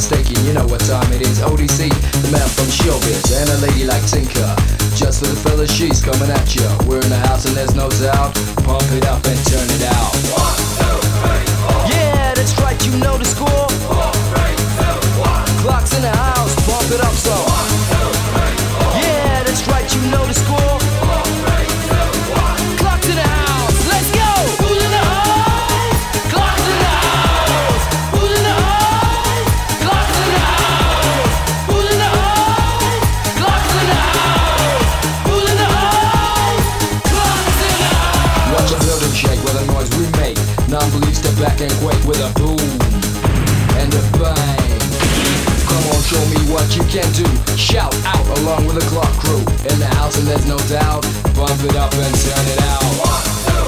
mistaking, you know what time it is. ODC, the man from showbiz, and a lady like Tinker. Just for the fellas, she's coming at ya. We're in the house back and quake with a boom and a bang. Come on, show me what you can do. Shout out along with the clock crew in the house, and there's no doubt. Bump it up and turn it out. One, two,